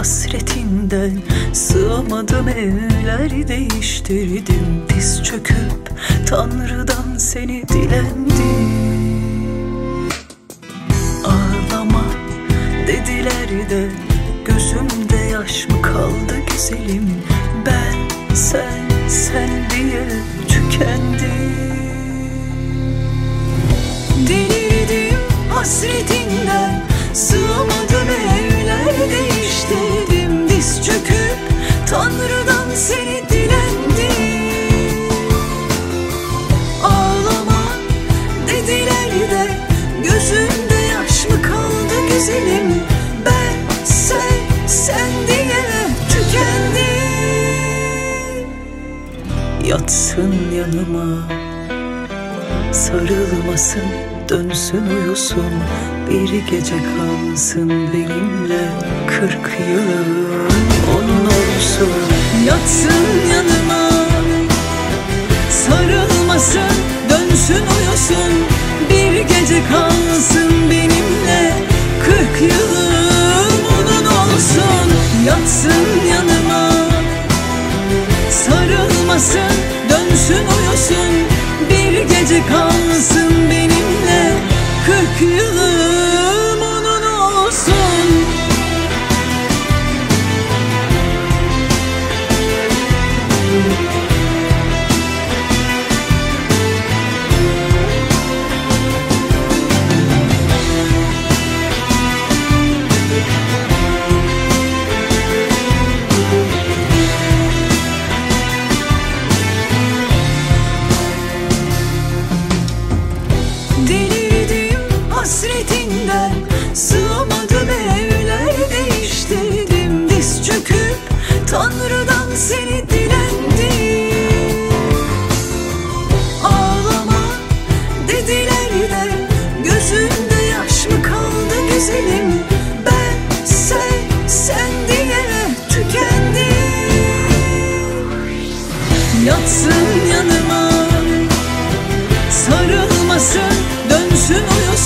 Hasretinden Sığamadım evler değiştirdim. Diz çöküp Tanrı'dan seni dilendim. Ağlama dediler de Gözümde yaş mı kaldı güzelim Ben sen Yatsın yanıma Sarılmasın, dönsün uyusun. Bir gece kalsın benimle Kırk yılım onun olsun Yatsın yanıma. Sarılmasın, dönsün uyusun. Bir gece kalsın benimle Kırk yılım onun olsun Yatsın yanıma. Sarılmasın,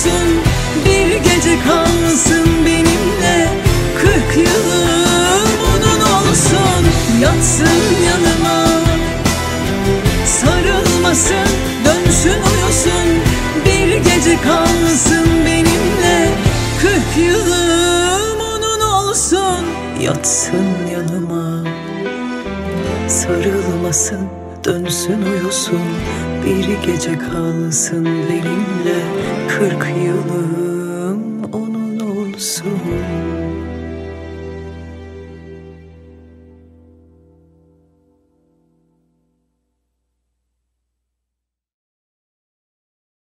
uyusun Bir gece kalsın benimle. Kırk yılım onun olsun Yatsın yanıma. Sarılmasın, dönsün uyusun Bir gece kalsın benimle. Kırk yılım onun olsun Yatsın yanıma. Sarılmasın, dönsün uyusun Bir gece kalsın benimle Kırk yılım onun olsun